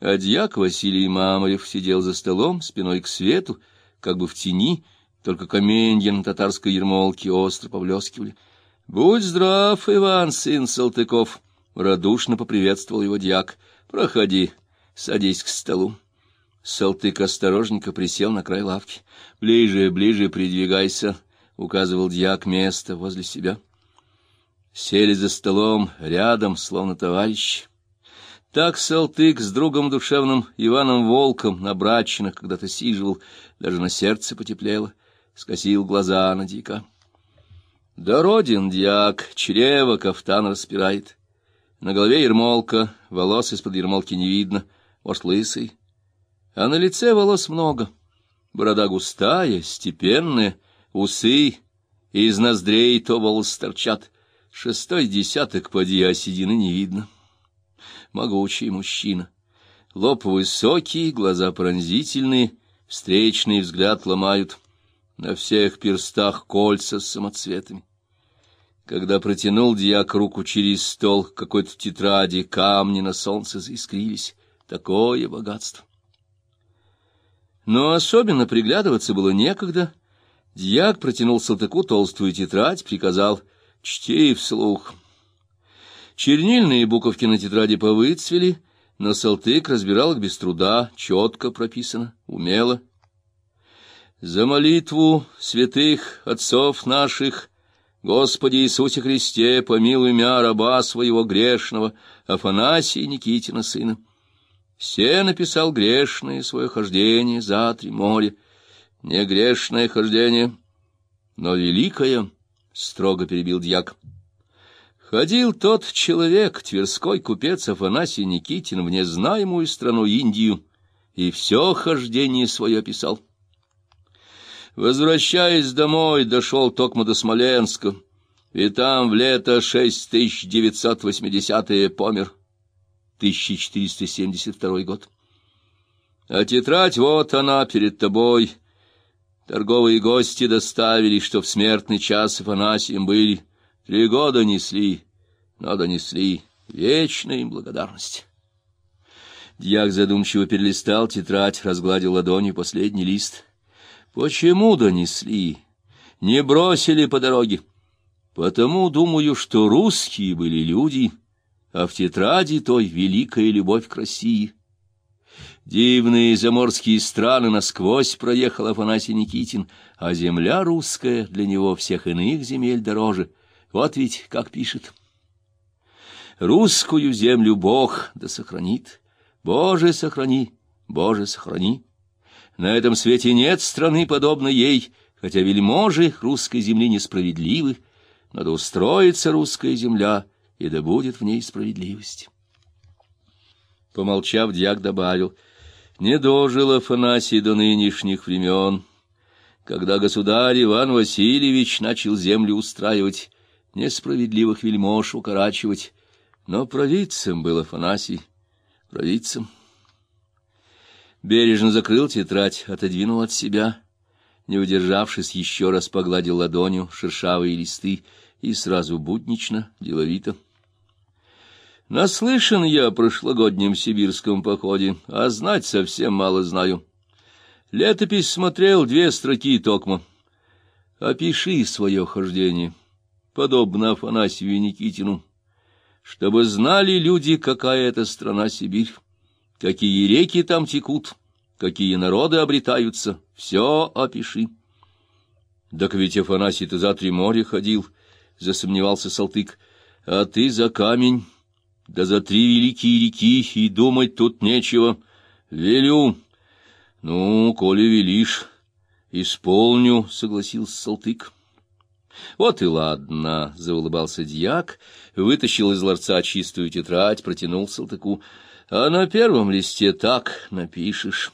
А дьяк Василий Мамарев сидел за столом, спиной к свету, как бы в тени, только каменья на татарской ермолке остро повлескивали. — Будь здрав, Иван, сын Салтыков! — радушно поприветствовал его дьяк. — Проходи, садись к столу. Салтык осторожненько присел на край лавки. — Ближе, ближе придвигайся, — указывал дьяк место возле себя. Сели за столом, рядом, словно товарищи. Так Салтык с другом душевным Иваном Волком на брачинах когда-то сиживал, даже на сердце потеплело, скосил глаза на дика. Дородин дьяк, чрево кафтан распирает. На голове ермолка, волос из-под ермолки не видно, может, лысый. А на лице волос много. Борода густая, степенная, усы, из ноздрей то волосы торчат. Шестой десяток поди, а седины не видно могучий мужчина. Лоб высокий, глаза пронзительные, встречный взгляд ломают. На всех перстах кольца с самоцветами. Когда протянул дьяк руку через стол какой-то тетради, камни на солнце заискрились. Такое богатство! Но особенно приглядываться было некогда. Дьяк протянул Салтыку толстую тетрадь, приказал «Чти вслух». Чернильные буковки на тетради повыцвели, но Салтык разбирал их без труда, четко прописано, умело. За молитву святых отцов наших, Господи Иисусе Христе, помилуй мя раба своего грешного, Афанасия Никитина сына. Все написал грешное свое хождение за три моря, не грешное хождение, но великое, — строго перебил дьяк. Ходил тот человек, тверской купец Афанасий Никитин, в незнаемую страну Индию, и все хождение свое писал. Возвращаясь домой, дошел токмо до Смоленска, и там в лето 6980-е помер, 1472 год. А тетрадь вот она перед тобой. Торговые гости доставили, что в смертный час Афанасием были. Три года несли, но донесли. Вечная им благодарность. Дьяк задумчиво перелистал тетрадь, разгладил ладонью последний лист. Почему донесли? Не бросили по дороге. Потому, думаю, что русские были люди, а в тетради той великая любовь к России. Дивные заморские страны насквозь проехал Афанасий Никитин, а земля русская для него всех иных земель дороже — вот ведь как пишет. Русскую землю Бог да сохранит. Боже, сохрани, Боже, сохрани. На этом свете нет страны, подобной ей, хотя вельможи русской земли несправедливы. Надо устроиться русская земля, и да будет в ней справедливость. Помолчав, дьяк добавил, «Не дожил Афанасий до нынешних времен, когда государь Иван Васильевич начал землю устраивать, несправедливых вельмож укорачивать. Но провидцем был Афанасий, провидцем. Бережно закрыл тетрадь, отодвинул от себя, не удержавшись, еще раз погладил ладонью шершавые листы и сразу буднично, деловито. Наслышан я о прошлогоднем сибирском походе, а знать совсем мало знаю. Летопись смотрел две строки токмо. Опиши свое хождение подобно Афанасию Никитину, чтобы знали люди, какая это страна Сибирь, какие реки там текут, какие народы обретаются, все опиши. — Так ведь Афанасий-то за три моря ходил, — засомневался Салтык, — а ты за камень, да за три великие реки, и думать тут нечего. Велю. — Ну, коли велишь, исполню, — согласился Салтык. — вот и ладно, — заулыбался дьяк, вытащил из ларца чистую тетрадь, протянул Салтыку. — А на первом листе так напишешь.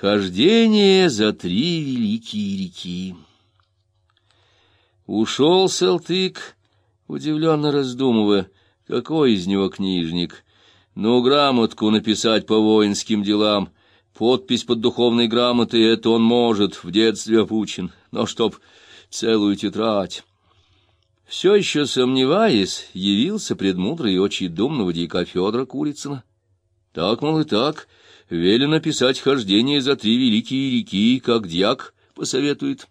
«Хождение за три великие реки». Ушел Салтык, удивленно раздумывая, какой из него книжник. Ну, грамотку написать по воинским делам, подпись под духовной грамотой — это он может, в детстве опучен. Но чтоб целую тетрадь. Все еще сомневаясь, явился предмудрый очи думного дьяка Федора Курицына. Так, мол, и так. Велено писать хождение за три великие реки, как дьяк посоветует.